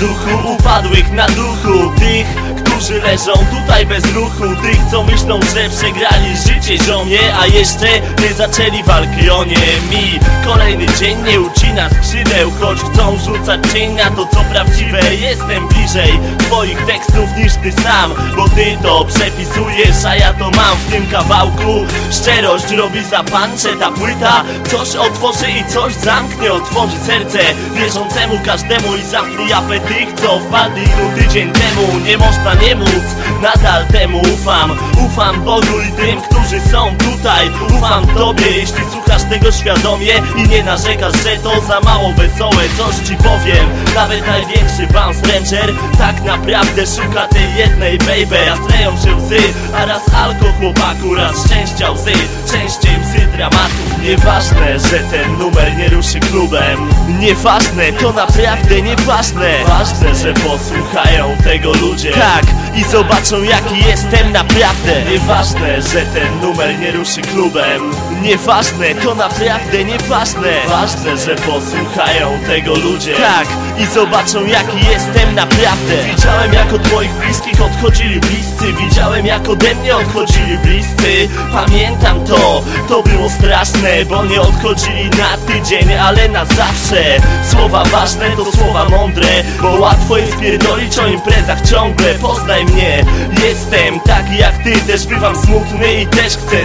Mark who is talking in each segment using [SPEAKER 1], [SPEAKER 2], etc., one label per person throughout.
[SPEAKER 1] duchu Upadłych na duchu Tych, którzy leżą tutaj bez ruchu Tych, co myślą, że przegrali życie ziomie A jeszcze nie zaczęli walki o nie. Mi kolejny dzień nie ucina skrzydeł Choć chcą rzucać cień na to, co prawdziwe Jestem bliżej twoich tekstów niż ty sam Bo ty to przepisujesz, a ja to mam w tym kawałku. Szczerość robi zapancze ta płyta Coś otworzy i coś zamknie Otworzy serce wierzącemu każdemu I zamknie japę tych, co wpadli tu tydzień temu. Nie można nie móc, nadal temu ufam. Ufam Bogu i tym, którzy są tutaj. Ufam Tobie, jeśli słuchasz tego świadomie I nie narzekasz, że to za mało wesołe Coś Ci powiem, nawet największy pan Stranger Tak naprawdę szuka tej jednej baby Raz leją się łzy, a raz alko chłopaku Raz szczęścia łzy, częściej łzy dramatów Nieważne, że ten numer nie ruszy klubem Nieważne, to naprawdę nieważne. Ważne, że posłuchają tego ludzie. Tak, i zobaczą jaki jestem naprawdę. Nieważne, że ten numer nie ruszy klubem. Nieważne, to naprawdę nieważne. Ważne, że posłuchają tego ludzie. Tak, i zobaczą jaki jestem naprawdę. Widziałem jak od moich bliskich odchodzili bliscy. Widziałem jak ode mnie odchodzili bliscy. Pamiętam to, to było straszne Bo nie odchodzili na tydzień, ale na zawsze. Słowa ważne to słowa mądre Bo łatwo jest pierdolić o imprezach ciągle. Poznaj mnie, jestem taki jak ty Też bywam smutny i też chcę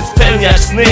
[SPEAKER 1] spełniać sny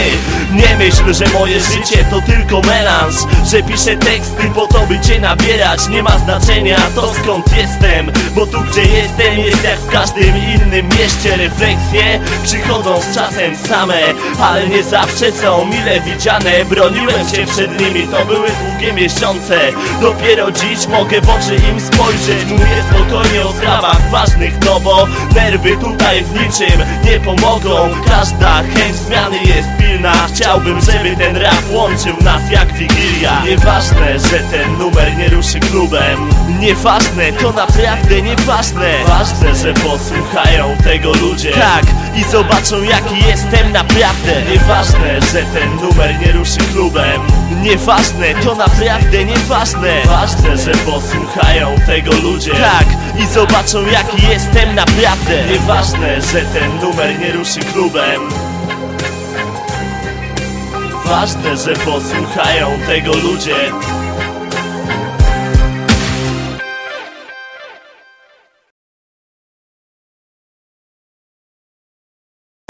[SPEAKER 1] Nie myśl, że moje życie to tylko melanż Że piszę teksty po to by cię nabierać. Nie ma znaczenia to skąd jestem Bo tu gdzie jestem jest jak w każdym innym mieście. Refleksje przychodzą z czasem same Ale nie zawsze są mile widziane. Broniłem się przed nimi, to były długie miesiące. Dopiero dziś mogę w oczy im spojrzeć. Mówię spokojnie o sprawach ważnych No bo nerwy tutaj w niczym nie pomogą. Każda chęć zmiany jest pilna. Chciałbym, żeby ten rap łączył nas jak Wigilia. Nieważne, że ten numer nie ruszy klubem. Nieważne, to naprawdę nieważne. Ważne, że posłuchają tego ludzie. Tak, i zobaczą jaki jestem naprawdę. Nieważne, że ten numer nie ruszy klubem. Nieważne, to naprawdę nieważne. Ważne, że posłuchają tego ludzie. Tak, i zobaczą jaki jestem naprawdę. Nieważne, że ten numer nie ruszy klubem Ważne, że posłuchają tego ludzie